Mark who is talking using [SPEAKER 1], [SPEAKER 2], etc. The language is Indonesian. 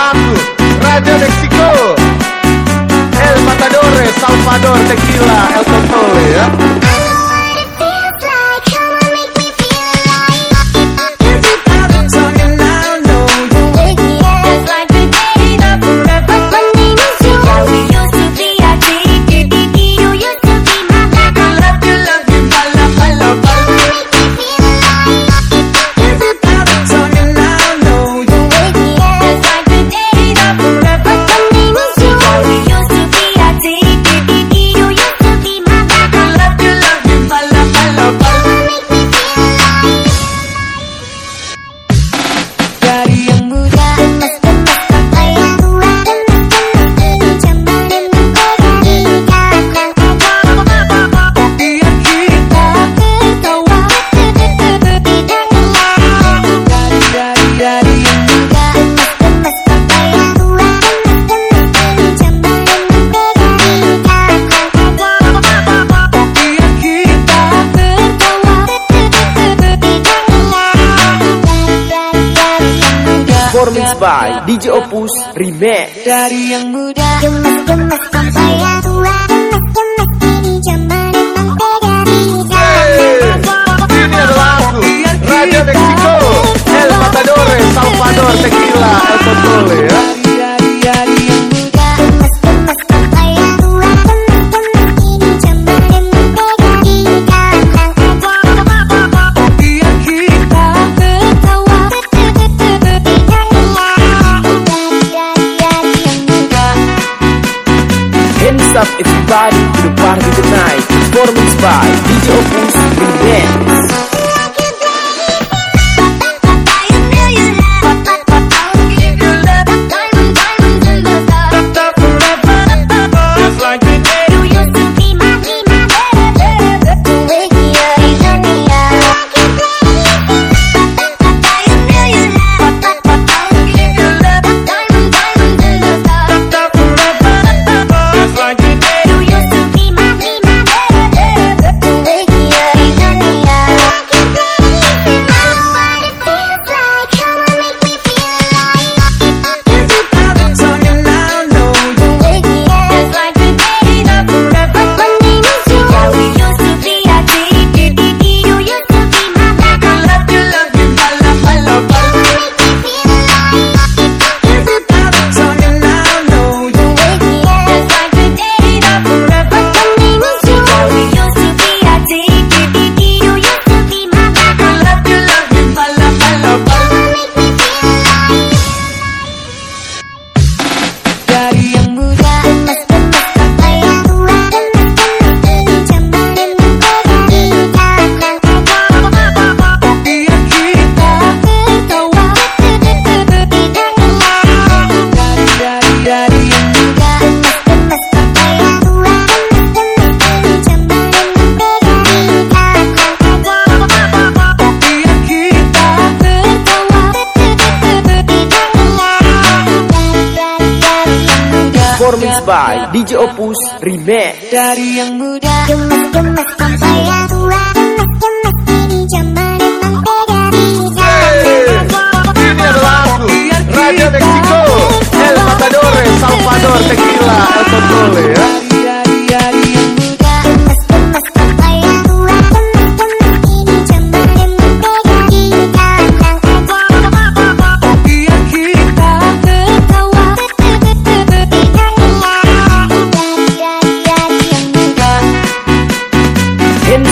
[SPEAKER 1] lagu Raja Meksiko. El Matador Salvador Tequila El Totole ya
[SPEAKER 2] performance by DJ Opus Remix.
[SPEAKER 3] Dari yang muda Gemes-gemes sampai yang tua Gemes-gemes ini
[SPEAKER 2] up everybody to the party tonight. Performance by DJ Opus Remix performance by DJ Opus Remix.
[SPEAKER 3] Dari yang muda Gemes-gemes sampai